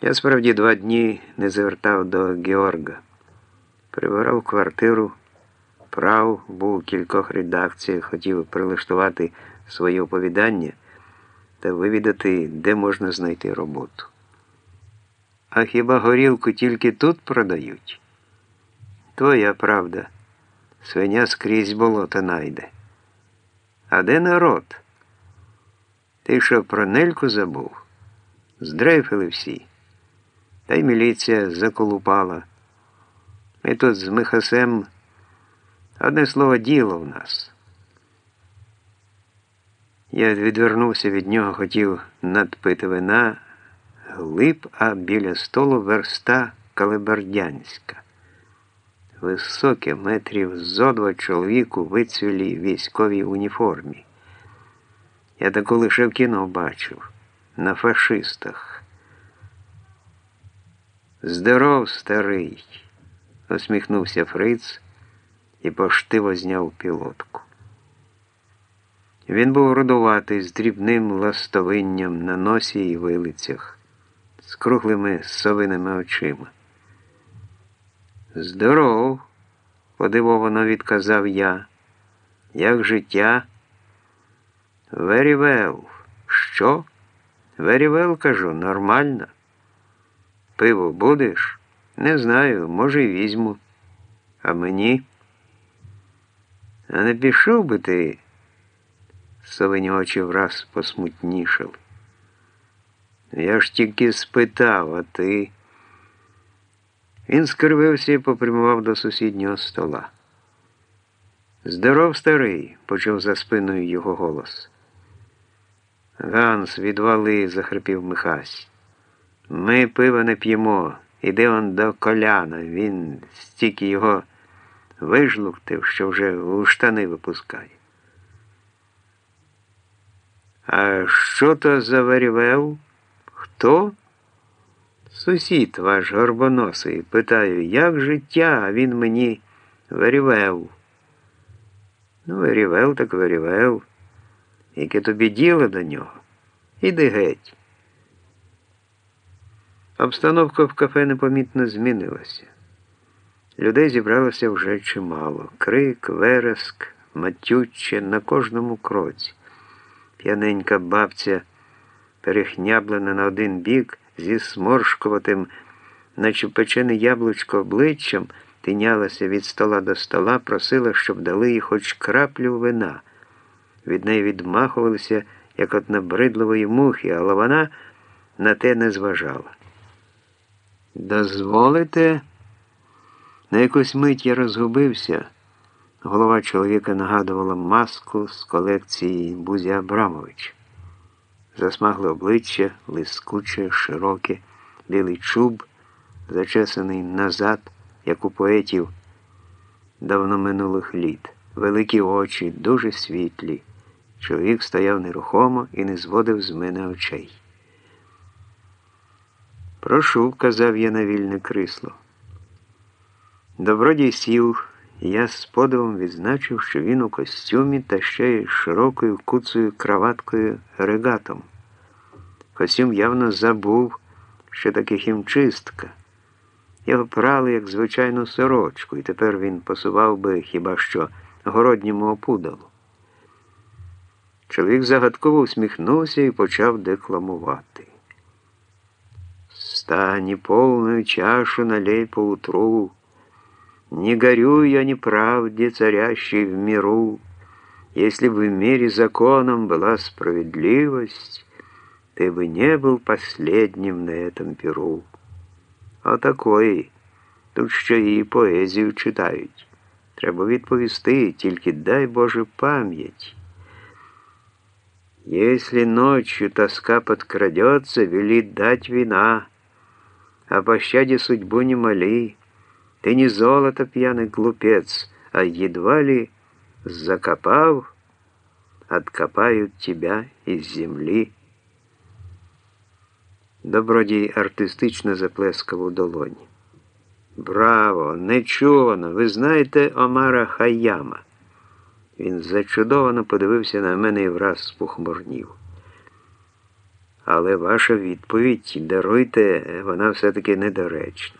Я справді два дні не звертав до Георга. Прибирав квартиру, прав, був у кількох редакціях, хотів прилаштувати своє оповідання та вивідати, де можна знайти роботу. А хіба горілку тільки тут продають? Твоя правда, свиня скрізь болото найде. А де народ? Ти що про нельку забув? Здрейфили всі. Та й міліція заколупала. Ми тут з Михасем одне слово діло в нас. Я відвернувся від нього, хотів надпити вина, глиб, а біля столу верста калибердянська. Високе метрів зо два чоловік у вицвілій військовій уніформі. Я таку лише в кіно бачив на фашистах. Здоров, старий, усміхнувся Фриц і поштиво зняв пілотку. Він був родуватий з дрібним ластовинням на носі і вилицях, з круглими совиними очима. Здоров, подивовано відказав я. Як життя? Well. Що? Well, кажу, нормально. Пиво будеш? Не знаю, може, й візьму. А мені? А не пішов би ти? Совені очі враз посмутнішали. Я ж тільки спитав, а ти. Він скривився і попрямував до сусіднього стола. Здоров, старий, почув за спиною його голос. Ганс, відвали, захрипів Михась. Ми пива не п'ємо. Іди он до коляна. Він стільки його вижлуктив, що вже у штани випускає. А що то за верівел? Хто? Сусід ваш горбоносий. Питаю, як життя, а він мені very well. Ну, very well, так very well. Яке тобі діло до нього? Іди геть. Обстановка в кафе непомітно змінилася. Людей зібралося вже чимало. Крик, вереск, матюччя на кожному кроці. П'яненька бабця, перехняблена на один бік, зі сморшкуватим, наче печене яблучко обличчям, тинялася від стола до стола, просила, щоб дали їй хоч краплю вина. Від неї відмахувалися, як от набридливої мухи, але вона на те не зважала. Дозволите? На якусь мить я розгубився. Голова чоловіка нагадувала маску з колекції Бузі Абрамовича. Засмагле обличчя, лискуче, широке, білий чуб, зачесаний назад, як у поетів давно минулих літ, великі очі, дуже світлі. Чоловік стояв нерухомо і не зводив з мене очей. Прошу, вказав я на вільне крисло. Добродій сів, і я з подивом відзначив, що він у костюмі та ще й широкою куцею краваткою регатом. Костюм явно забув, що таке хімчистка. Його прали, як звичайну сорочку, і тепер він посував би хіба що городньому опудалу. Чоловік загадково усміхнувся і почав декламувати. Стань полную чашу налей поутру, Не горю я неправде, царящей в миру. Если бы в мире законом была справедливость, Ты бы не был последним на этом перу. А такої, тут ще і поезію читають. Треба відповісти, тільки дай Боже пам'ять. Если ночью тоска подкрадется, велит дать вина, О пощаде судьбу не моли, Ты не золото, пьяный глупец, А едва ли, закопав, Откопают тебя из земли. Добродій артистично заплескав у долоні. Браво! Нечувано! Ви знаєте Омара Хаяма. Він зачудовано подивився на мене і враз спохмурнів. Але ваша відповідь, даруйте, вона все-таки недоречна.